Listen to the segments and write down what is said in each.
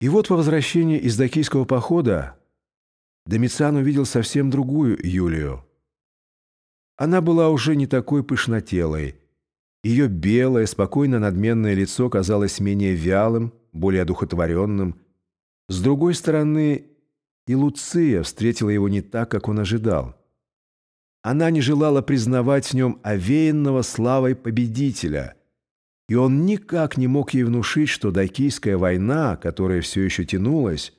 И вот по возвращении из докийского похода Домициан увидел совсем другую Юлию. Она была уже не такой пышнотелой. Ее белое, спокойно надменное лицо казалось менее вялым, более одухотворенным. С другой стороны, и Луция встретила его не так, как он ожидал. Она не желала признавать в нем овеянного славой победителя, и он никак не мог ей внушить, что Дакийская война, которая все еще тянулась,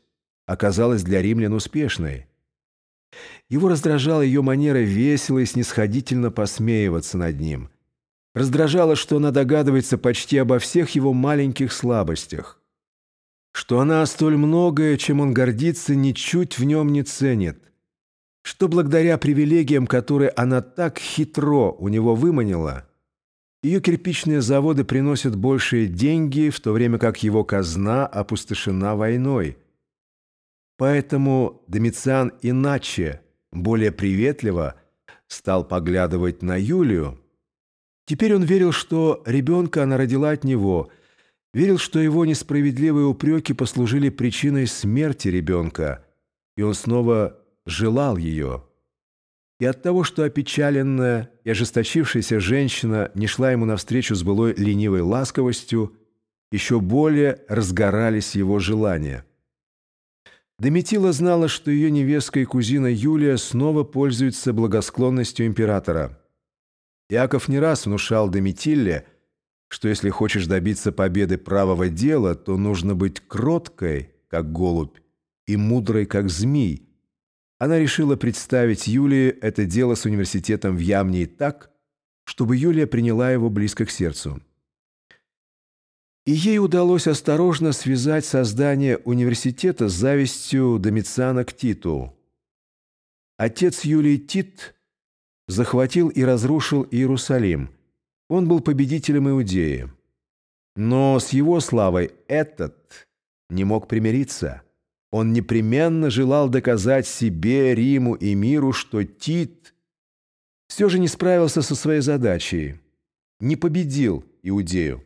оказалась для римлян успешной. Его раздражала ее манера весело и снисходительно посмеиваться над ним. Раздражало, что она догадывается почти обо всех его маленьких слабостях. Что она столь многое, чем он гордится, ничуть в нем не ценит. Что благодаря привилегиям, которые она так хитро у него выманила, ее кирпичные заводы приносят большие деньги, в то время как его казна опустошена войной. Поэтому Домициан иначе, более приветливо, стал поглядывать на Юлию. Теперь он верил, что ребенка она родила от него, верил, что его несправедливые упреки послужили причиной смерти ребенка, и он снова желал ее. И от того, что опечаленная и ожесточившаяся женщина не шла ему навстречу с былой ленивой ласковостью, еще более разгорались его желания. Дометила знала, что ее невестка и кузина Юлия снова пользуются благосклонностью императора. Иаков не раз внушал Дометилле, что если хочешь добиться победы правого дела, то нужно быть кроткой, как голубь, и мудрой, как змей. Она решила представить Юлии это дело с университетом в Ямнии так, чтобы Юлия приняла его близко к сердцу и ей удалось осторожно связать создание университета с завистью Домициана к Титу. Отец Юлий Тит захватил и разрушил Иерусалим. Он был победителем Иудеи. Но с его славой этот не мог примириться. Он непременно желал доказать себе, Риму и миру, что Тит все же не справился со своей задачей, не победил Иудею.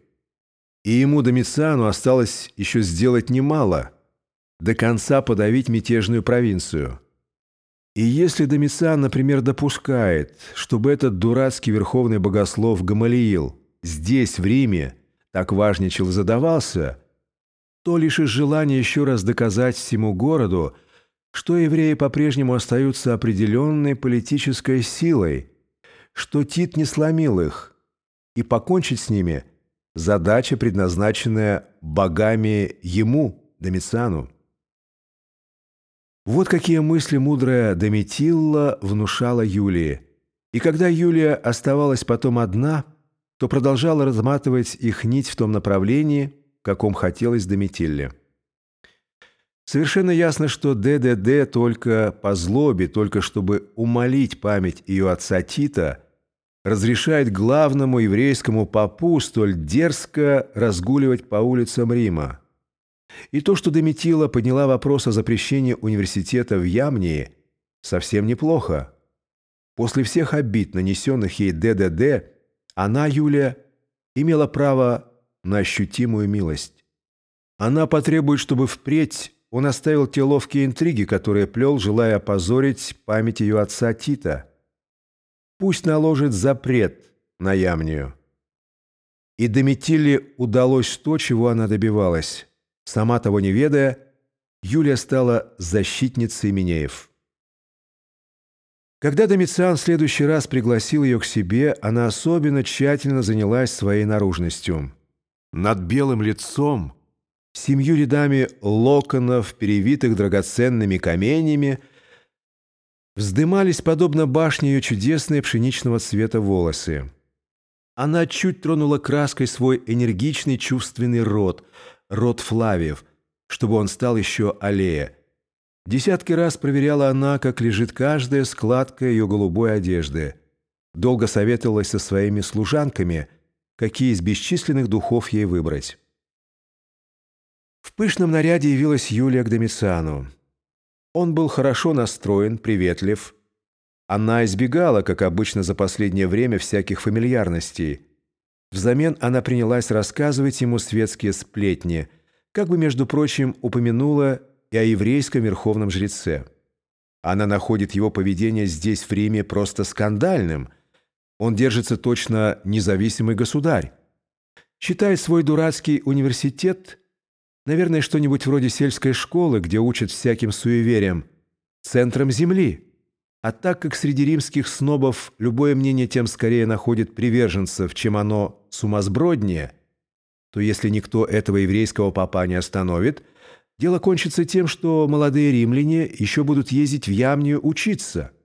И ему, Домициану, осталось еще сделать немало, до конца подавить мятежную провинцию. И если Домициан, например, допускает, чтобы этот дурацкий верховный богослов Гамалиил здесь, в Риме, так важничал и задавался, то лишь из желания еще раз доказать всему городу, что евреи по-прежнему остаются определенной политической силой, что Тит не сломил их, и покончить с ними – задача, предназначенная богами ему, Домициану. Вот какие мысли мудрая Доmitilla внушала Юлии. И когда Юлия оставалась потом одна, то продолжала разматывать их нить в том направлении, каком хотелось Доmitилле. Совершенно ясно, что ДДД только по злобе, только чтобы умолить память ее отца Тита – разрешает главному еврейскому попу столь дерзко разгуливать по улицам Рима. И то, что Доmitilla подняла вопрос о запрещении университета в Ямнии, совсем неплохо. После всех обид, нанесенных ей ДДД, она, Юлия, имела право на ощутимую милость. Она потребует, чтобы впредь он оставил те ловкие интриги, которые плел, желая опозорить память ее отца Тита – пусть наложит запрет на Ямнию. И Дометилле удалось то, чего она добивалась. Сама того не ведая, Юлия стала защитницей Минеев. Когда Домициан в следующий раз пригласил ее к себе, она особенно тщательно занялась своей наружностью. Над белым лицом, семью рядами локонов, перевитых драгоценными каменями, Вздымались, подобно башне, ее чудесные пшеничного цвета волосы. Она чуть тронула краской свой энергичный чувственный рот, рот Флавиев, чтобы он стал еще аллея. Десятки раз проверяла она, как лежит каждая складка ее голубой одежды. Долго советовалась со своими служанками, какие из бесчисленных духов ей выбрать. В пышном наряде явилась Юлия к Домициану. Он был хорошо настроен, приветлив. Она избегала, как обычно за последнее время, всяких фамильярностей. Взамен она принялась рассказывать ему светские сплетни, как бы, между прочим, упомянула и о еврейском верховном жреце. Она находит его поведение здесь, в Риме, просто скандальным. Он держится точно независимый государь. Считает свой дурацкий университет, наверное, что-нибудь вроде сельской школы, где учат всяким суевериям, центром земли. А так как среди римских снобов любое мнение тем скорее находит приверженцев, чем оно сумасброднее, то если никто этого еврейского папа не остановит, дело кончится тем, что молодые римляне еще будут ездить в Ямнию учиться –